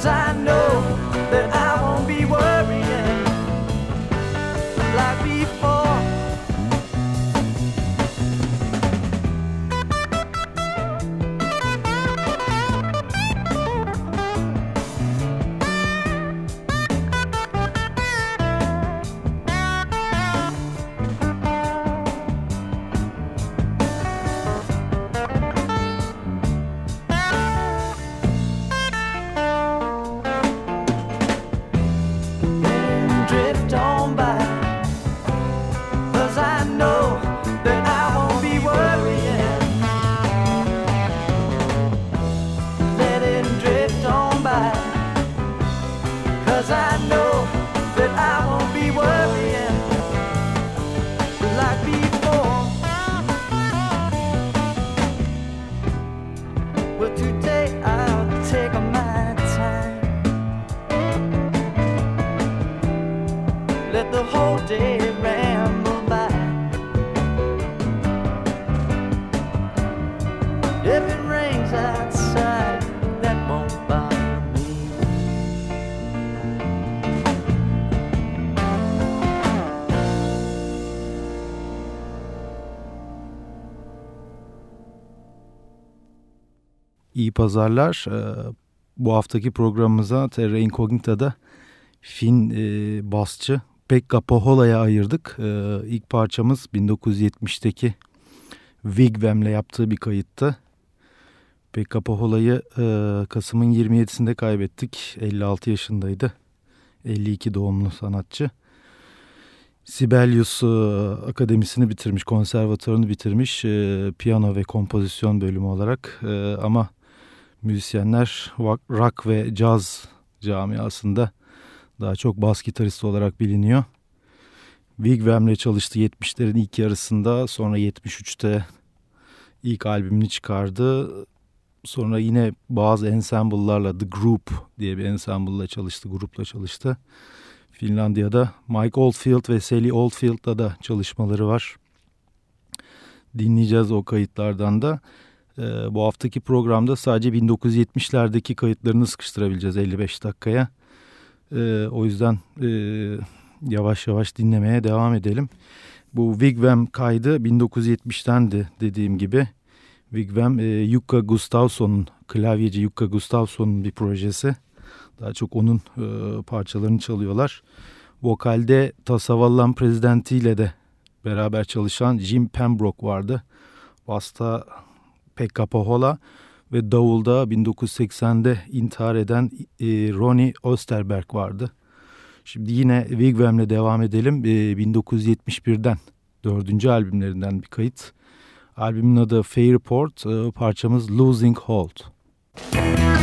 'cause I know pazarlar. Ee, Bu haftaki programımıza Terra Incognita'da Fin e, basçı Pekka Pohola'ya ayırdık. Ee, ilk parçamız 1970'teki Wigwam'le yaptığı bir kayıttı. Pekka Pohola'yı e, Kasım'ın 27'sinde kaybettik. 56 yaşındaydı. 52 doğumlu sanatçı. Sibelius e, Akademisi'ni bitirmiş, konservatuarını bitirmiş. Piyano ve kompozisyon bölümü olarak. Ama müzisyenler rock ve caz camiasında daha çok bas gitarist olarak biliniyor. Wigwam'le çalıştı 70'lerin ilk yarısında. Sonra 73'te ilk albümünü çıkardı. Sonra yine bazı ensemble'larla The Group diye bir ensemble'la çalıştı, grupla çalıştı. Finlandiya'da Mike Oldfield ve Sally Oldfield'la da çalışmaları var. Dinleyeceğiz o kayıtlardan da. Ee, bu haftaki programda sadece 1970'lerdeki kayıtlarını sıkıştırabileceğiz 55 dakikaya. Ee, o yüzden e, yavaş yavaş dinlemeye devam edelim. Bu Wigwam kaydı 1970'tendi dediğim gibi. Wigwam e, Jukka Gustafsson'un, klavyeci Jukka Gustafsson'un bir projesi. Daha çok onun e, parçalarını çalıyorlar. Vokalde Tasavallan prezidentiyle de beraber çalışan Jim Pembroke vardı. Basta Pekka Pohola ve Davul'da 1980'de intihar eden e, Ronnie Osterberg vardı. Şimdi yine Wigwam'le devam edelim. E, 1971'den dördüncü albümlerinden bir kayıt. Albümün adı Fairport, e, parçamız Losing Hold. Müzik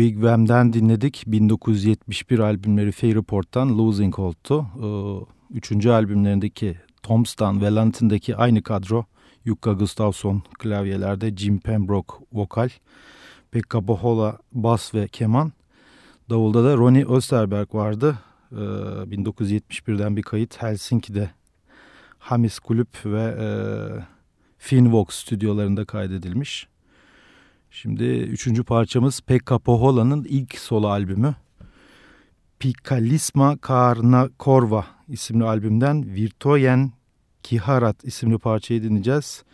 Wigwam'den dinledik. 1971 albümleri Fair Report'tan Losing Hold'tu. Ee, üçüncü albümlerindeki Toms'tan ve Lantin'deki aynı kadro. Jukka Gustafsson klavyelerde, Jim Pembroke vokal, Pekka Bohola bas ve keman. Davulda da Ronnie Österberg vardı. Ee, 1971'den bir kayıt Helsinki'de Hamis Kulüp ve e, Finvox stüdyolarında kaydedilmiş. Şimdi üçüncü parçamız Pekka Pohola'nın ilk solo albümü. Pikalisma Korva isimli albümden Virtoyen Kiharat isimli parçayı dinleyeceğiz.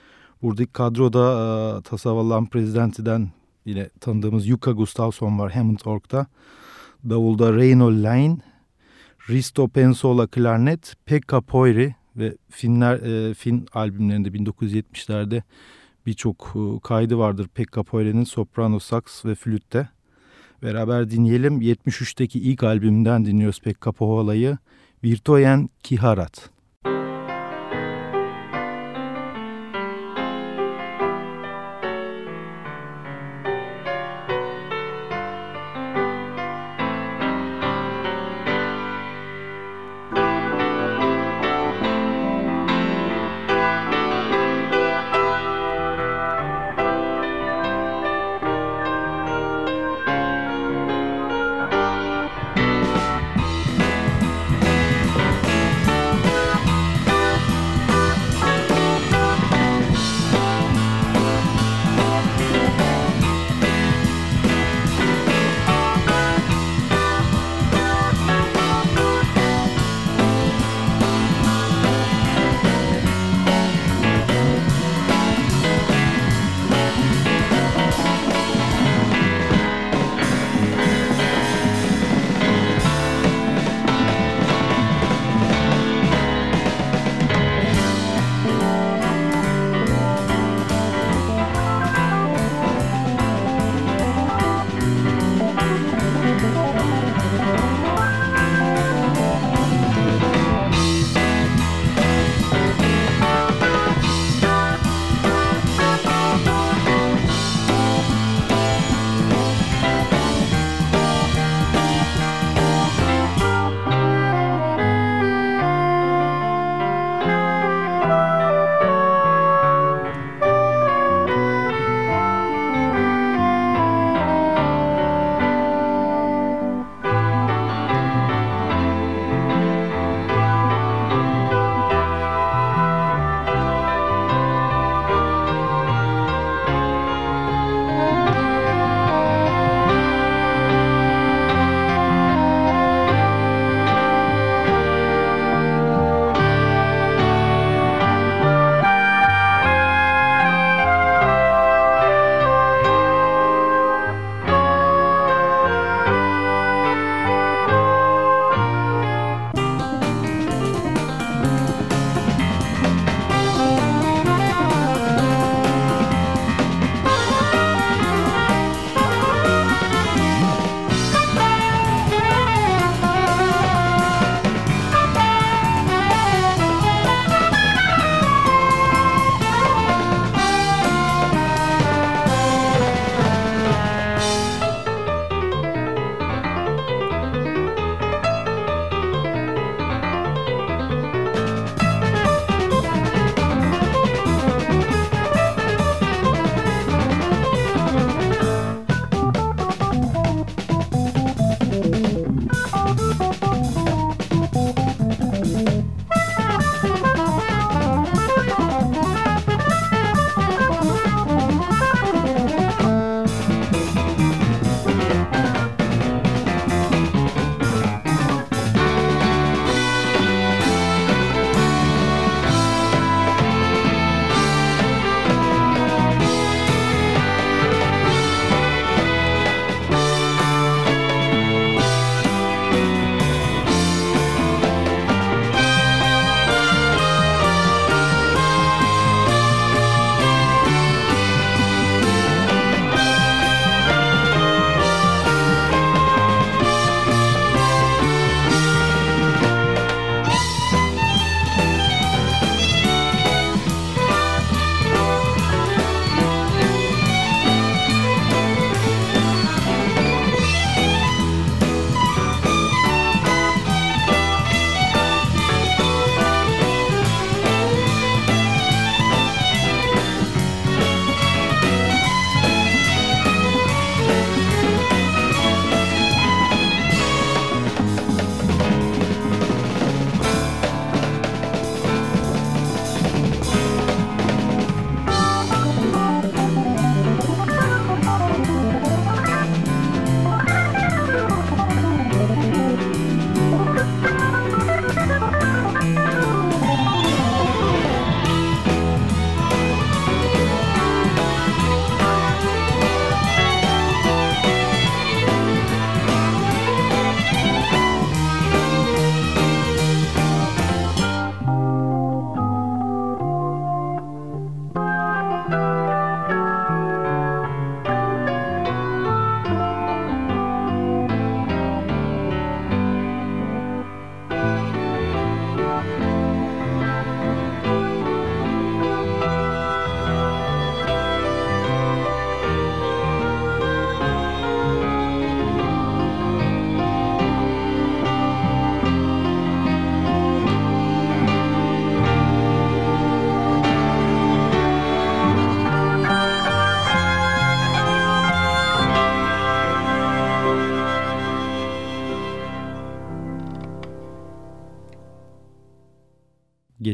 Buradaki kadroda e, Tasavallan Prezidenti'den yine tanıdığımız Yuka Gustafsson var Hammond Ork'ta. Davulda Reino Lane, Risto Pensola klarnet, Pekka Poiri ve Finler, e, Fin albümlerinde 1970'lerde birçok e, kaydı vardır Pekka Poire'nin soprano, saks ve flütte. Beraber dinleyelim. 73'teki ilk albümünden dinliyoruz Pekka Pohola'yı. Virtoyen Kiharat.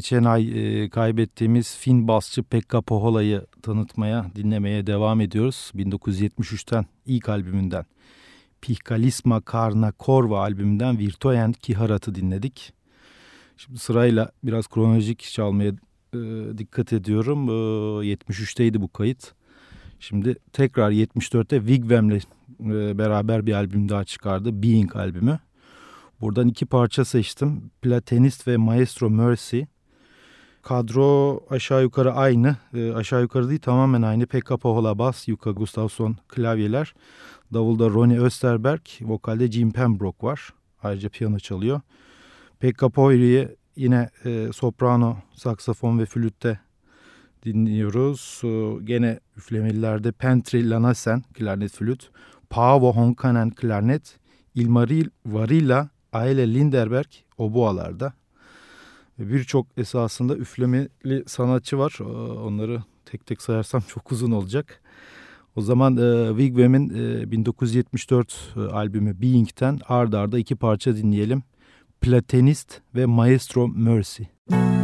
Geçen ay e, kaybettiğimiz Fin basçı Pekka Pohola'yı tanıtmaya, dinlemeye devam ediyoruz. 1973'ten ilk albümünden Pihkalisma Karna Korva albümünden Virtoyen Kiharat'ı dinledik. Şimdi sırayla biraz kronolojik çalmaya e, dikkat ediyorum. E, 73'teydi bu kayıt. Şimdi tekrar 74'te Wigwam'le e, beraber bir albüm daha çıkardı. Being albümü. Buradan iki parça seçtim. Platenist ve Maestro Mercy. Kadro aşağı yukarı aynı. E, aşağı yukarı değil tamamen aynı. Pekka Pohola bas, Yuka Gustafsson klavyeler. Davulda Ronnie Österberg, vokalde Jim Pembroke var. Ayrıca piyano çalıyor. Pekka Poiri'yi yine e, soprano, saksafon ve flütte dinliyoruz. E, gene üflemelilerde Pentri Lanasen klarnet flüt, Paavo Honkanen klarnet, Ilmaril Varilla, Aile Linderberg oboalarda. Birçok esasında üflemeli sanatçı var. E, onları tek tek sayarsam çok uzun olacak. O zaman e, Wigwam'in e, 1974 e, albümü Being'ten ard arda iki parça dinleyelim. Platenist ve Maestro Mercy. Müzik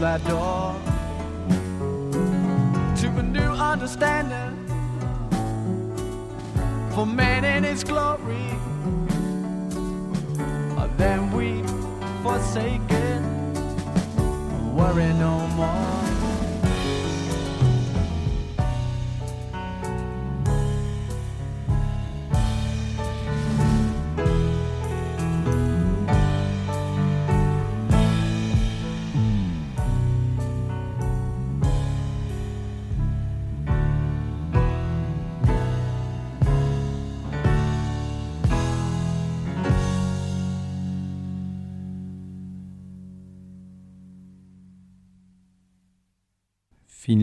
that door. To a new understanding. For man in his glory. Then we forsake it, worry no more.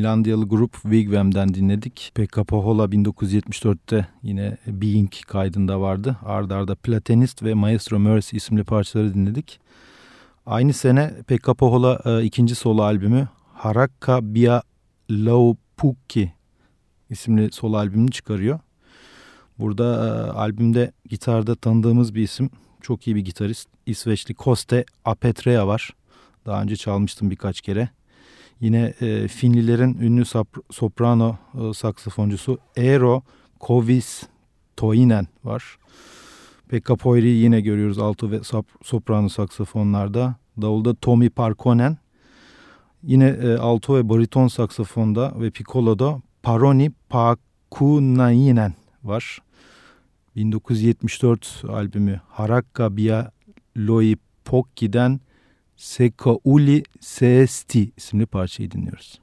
Finlandiyalı grup Wigwam'den dinledik. Pekka Pohola 1974'te yine Being kaydında vardı. Arda arda Platenist ve Maestro Mercy isimli parçaları dinledik. Aynı sene Pekka Pohola e, ikinci solo albümü Harakka Bia Laupukki isimli solo albümünü çıkarıyor. Burada e, albümde gitarda tanıdığımız bir isim. Çok iyi bir gitarist. İsveçli Koste Apetrea var. Daha önce çalmıştım birkaç kere. Yine e, Finlilerin ünlü soprano e, saksafoncusu Eero Kovis Toinen var. Pekka Poiri'yi yine görüyoruz alto ve soprano saksafonlarda. Davulda Tommy Parkonen. Yine e, alto ve bariton saksafonda ve piccolo'da Paroni Pakunainen var. 1974 albümü Harakka Bia Loi Pokki'den Sekauli Seesti isimli parçayı dinliyoruz.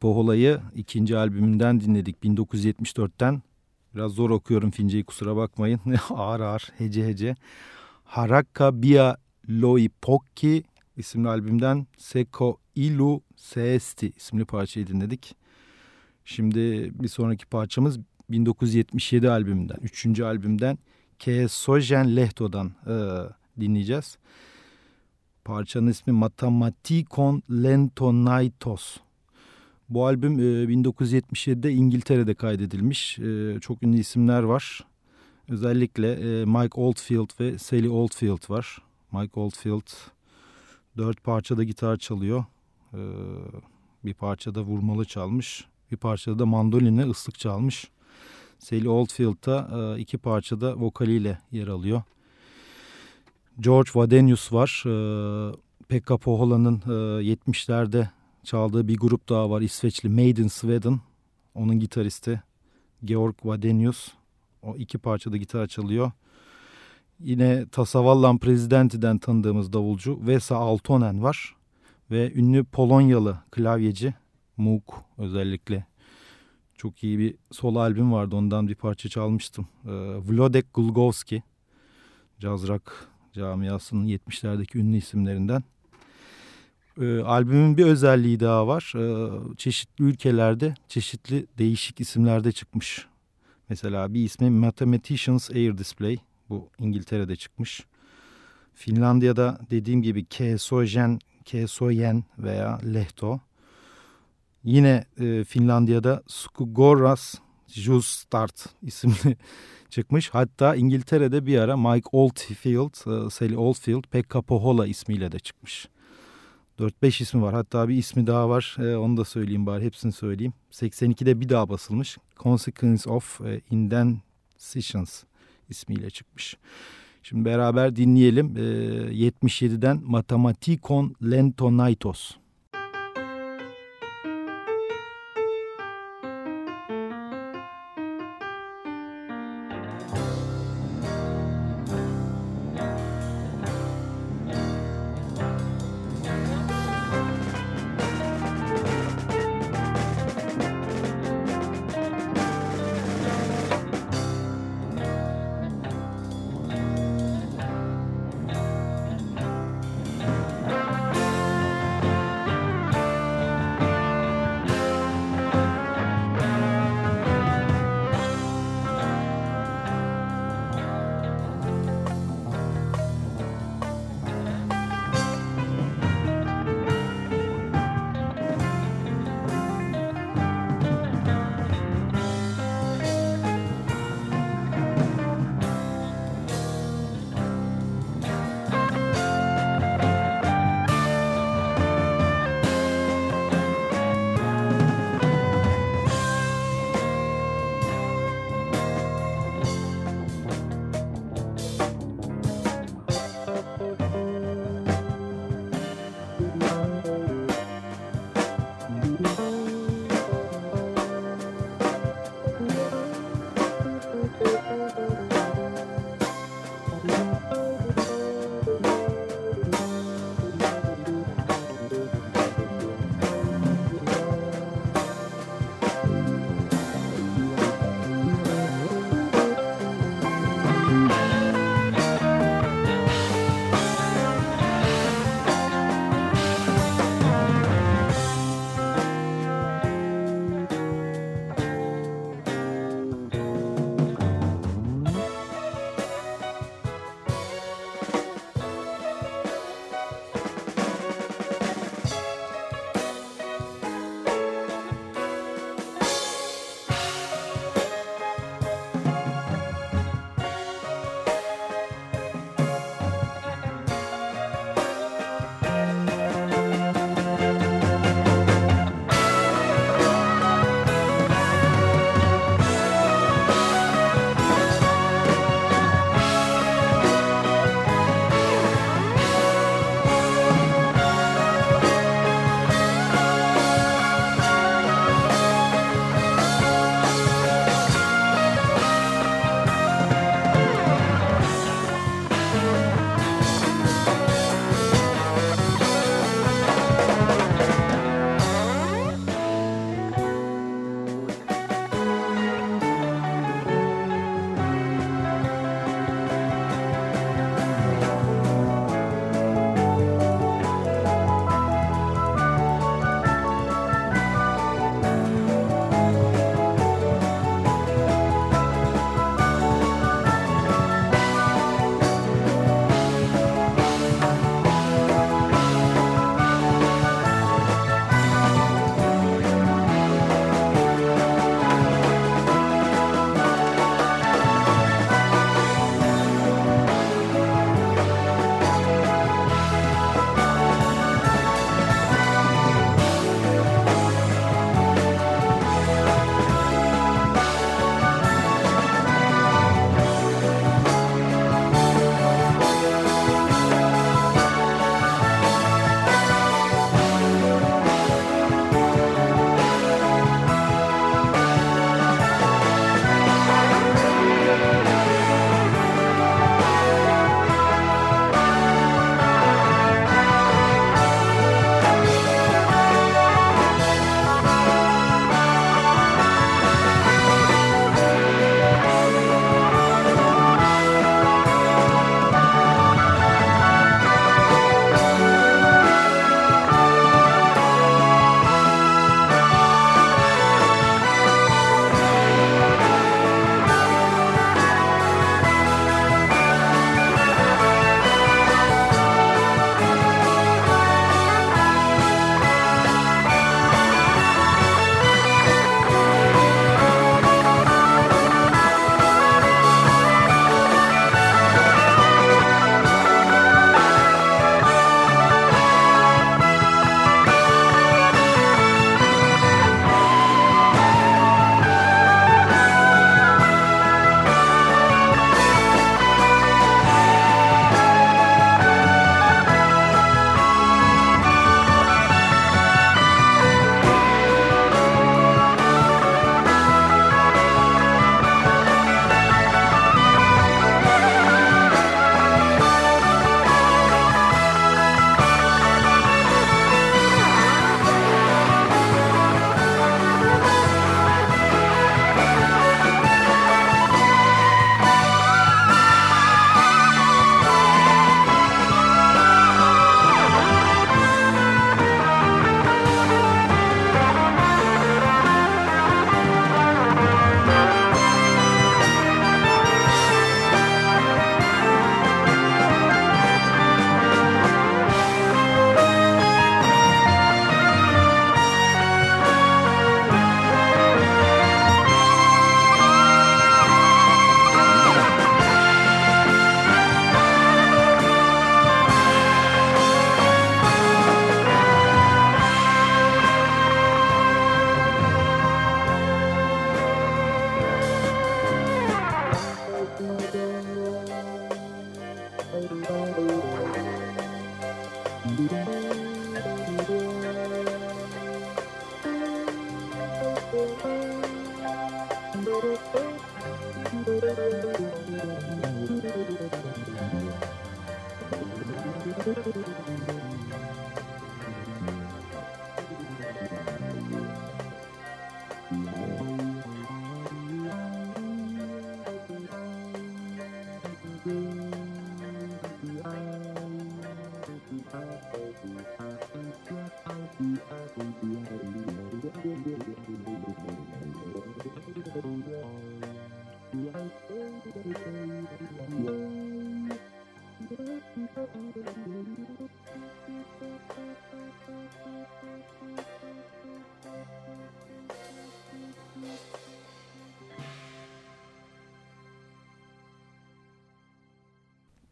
Pohola'yı ikinci albümünden dinledik 1974'ten. Biraz zor okuyorum Fince'yi kusura bakmayın. ağır ağır hece hece. Harakka Bia Loi Pokki isimli albümden Seko Ilu Seesti isimli parçayı dinledik. Şimdi bir sonraki parçamız 1977 albümünden, üçüncü albümden Ke Sojen Lehto'dan e, dinleyeceğiz. Parçanın ismi Matematikon Lentonaitos. Bu albüm 1977'de İngiltere'de kaydedilmiş. Çok ünlü isimler var. Özellikle Mike Oldfield ve Sally Oldfield var. Mike Oldfield dört parçada gitar çalıyor. Bir parçada vurmalı çalmış. Bir parçada da mandolinle ıslık çalmış. Sally Oldfield da iki parçada vokaliyle yer alıyor. George Vadenius var. Pekka Pohola'nın 70'lerde çaldığı bir grup daha var İsveçli Maiden Sweden. Onun gitaristi Georg Vadenius. O iki parçada gitar çalıyor. Yine Tasavallan Prezidenti'den tanıdığımız davulcu Vesa Altonen var. Ve ünlü Polonyalı klavyeci Moog özellikle. Çok iyi bir solo albüm vardı ondan bir parça çalmıştım. Ee, Vlodek Gulgovski. Jazz rock camiasının 70'lerdeki ünlü isimlerinden. E, albümün bir özelliği daha var. E, çeşitli ülkelerde çeşitli değişik isimlerde çıkmış. Mesela bir ismi Mathematicians Air Display. Bu İngiltere'de çıkmış. Finlandiya'da dediğim gibi Kesojen, Kesoyen veya Lehto. Yine e, Finlandiya'da Skugoras Justart isimli çıkmış. Hatta İngiltere'de bir ara Mike Oldfield, e, Sally Oldfield, Pekka Pohola ismiyle de çıkmış. 4-5 ismi var. Hatta bir ismi daha var. E, onu da söyleyeyim bari. Hepsini söyleyeyim. 82'de bir daha basılmış. Consequence of e, Indecisions ismiyle çıkmış. Şimdi beraber dinleyelim. E, 77'den Matematikon Lentonaitos.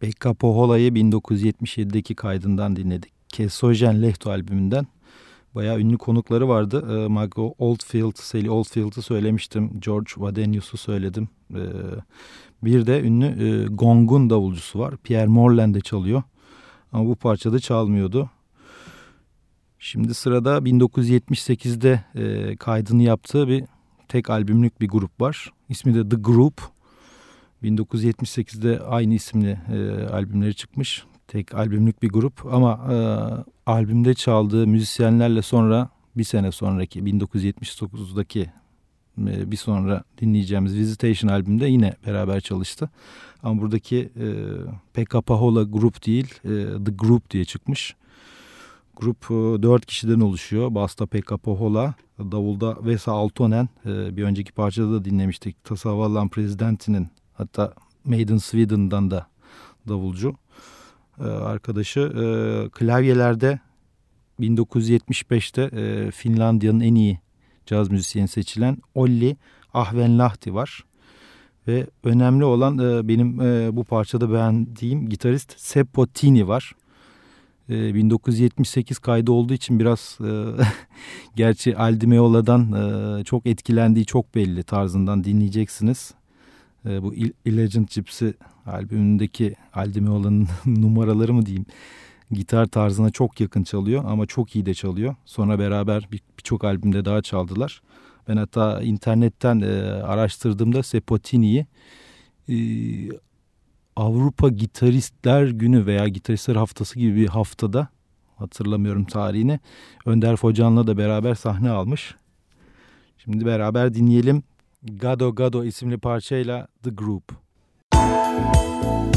Pekka Pohola'yı 1977'deki kaydından dinledik. Kesojen Lehto albümünden. Bayağı ünlü konukları vardı. E, Margot Oldfield, Sally Oldfield'ı söylemiştim. George Vadenius'u söyledim. E, bir de ünlü e, Gong'un davulcusu var. Pierre Morland de çalıyor. Ama bu parçada çalmıyordu. Şimdi sırada 1978'de e, kaydını yaptığı bir tek albümlük bir grup var. İsmi de The Group. 1978'de aynı isimli e, albümleri çıkmış. Tek albümlük bir grup ama e, albümde çaldığı müzisyenlerle sonra bir sene sonraki 1979'daki e, bir sonra dinleyeceğimiz Visitation albümde yine beraber çalıştı. Ama buradaki e, Pekka Pahola grup değil e, The Group diye çıkmış. Grup e, kişiden oluşuyor. Basta Pekka Pahola, Davulda Vesa Altonen. E, bir önceki parçada da dinlemiştik. Tasavallan Prezidenti'nin Hatta Maiden Sweden'dan da davulcu. Ee, arkadaşı e, klavyelerde 1975'te e, Finlandiya'nın en iyi caz müzisyeni seçilen Olli Ahvenlahti var. Ve önemli olan e, benim bu parçada beğendiğim gitarist Seppo Tini var. E, 1978 kaydı olduğu için biraz gerçi Aldi Meola'dan çok etkilendiği çok belli tarzından dinleyeceksiniz e, bu Illegend Gypsy albümündeki Aldimiola'nın numaraları mı diyeyim gitar tarzına çok yakın çalıyor ama çok iyi de çalıyor. Sonra beraber birçok bir albümde daha çaldılar. Ben hatta internetten e, araştırdığımda Sepotini'yi e, Avrupa Gitaristler Günü veya Gitaristler Haftası gibi bir haftada hatırlamıyorum tarihini Önder Focan'la da beraber sahne almış. Şimdi beraber dinleyelim. Gado Gado isimli parçayla The Group. Pekka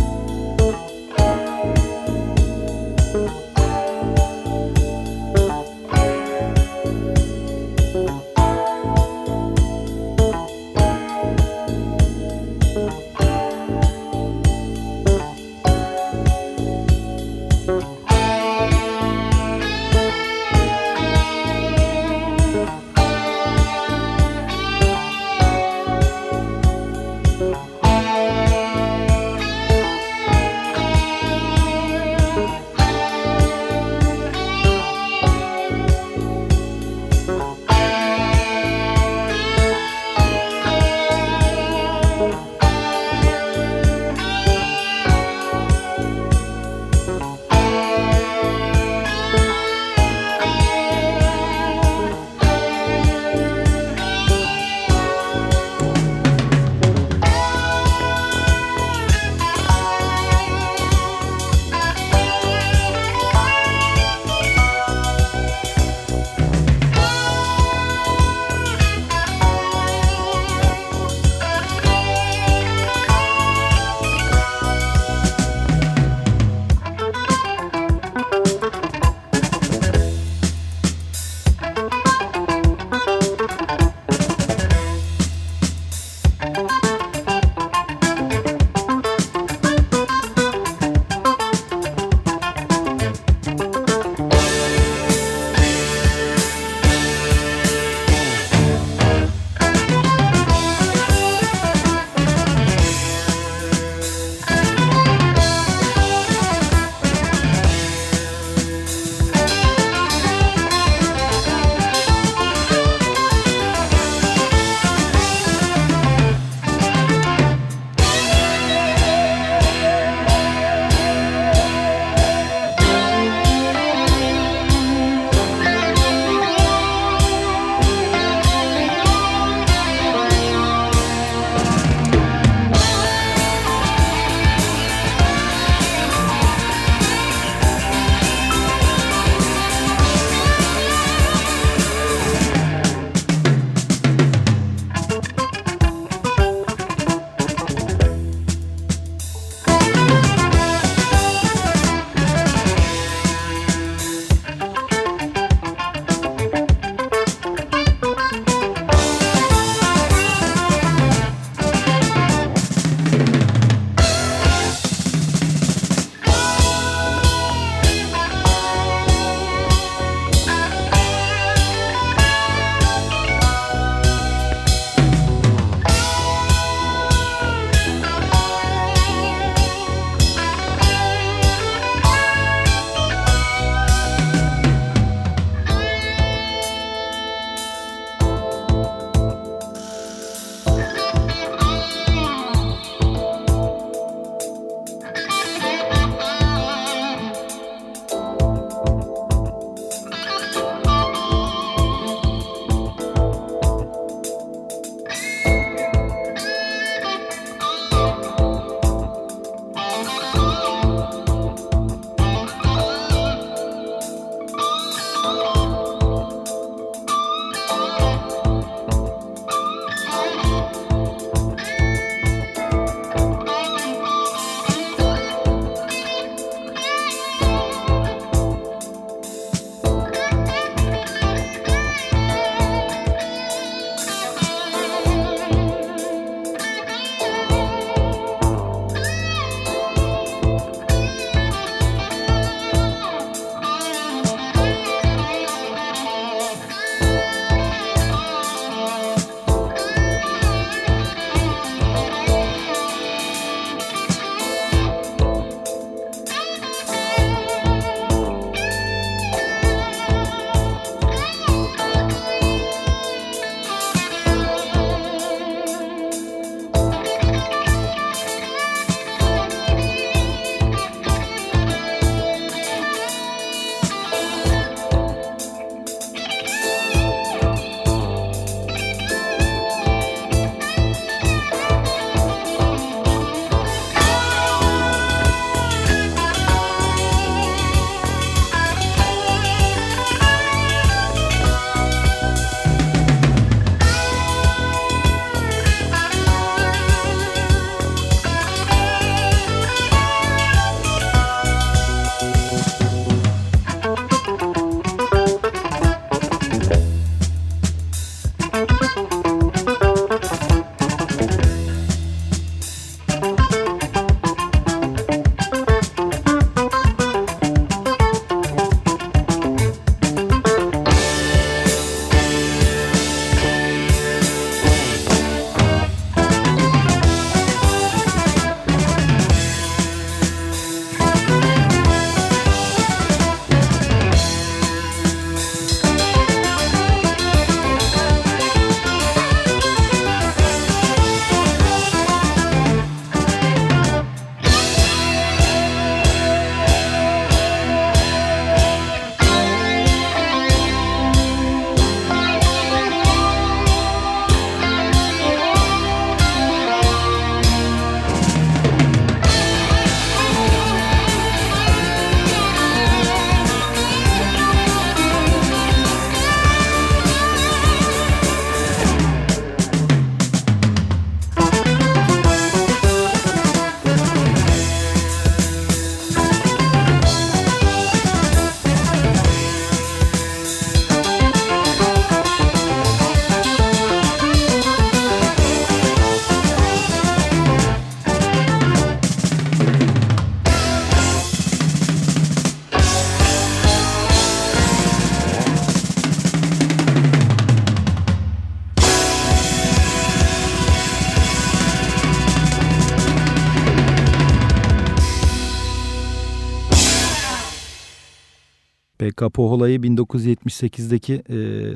Pohola'yı 1978'deki e,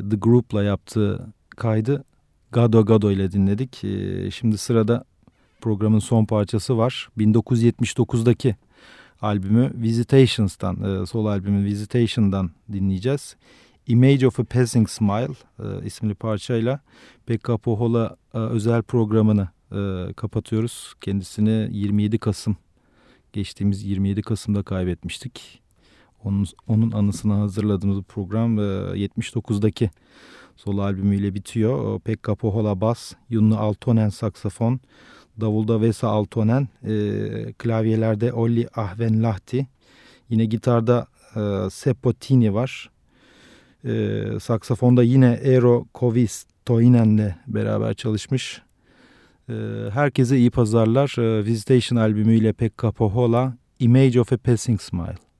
The Group'la yaptığı kaydı Gado Gado ile dinledik. E, şimdi sırada programın son parçası var. 1979'daki albümü Visitations'tan, e, sol albümü Visitation'dan dinleyeceğiz. Image of a Passing Smile e, isimli parçayla Pekka Pohola e, özel programını e, kapatıyoruz. Kendisini 27 Kasım, geçtiğimiz 27 Kasım'da kaybetmiştik. Onun, onun anısına hazırladığımız program e, 79'daki solo albümüyle bitiyor. Pekka Pohola bas, Yunlu Altonen saksafon, davulda Vesa Altonen, e, klavyelerde Olli Ahvenlahti, yine gitarda e, Seppo Tini var. E, saksafonda yine Eero Kovis Toinen'le beraber çalışmış. E, herkese iyi pazarlar. E, Visitation albümüyle Pekka Pohola, Image of a Passing Smile.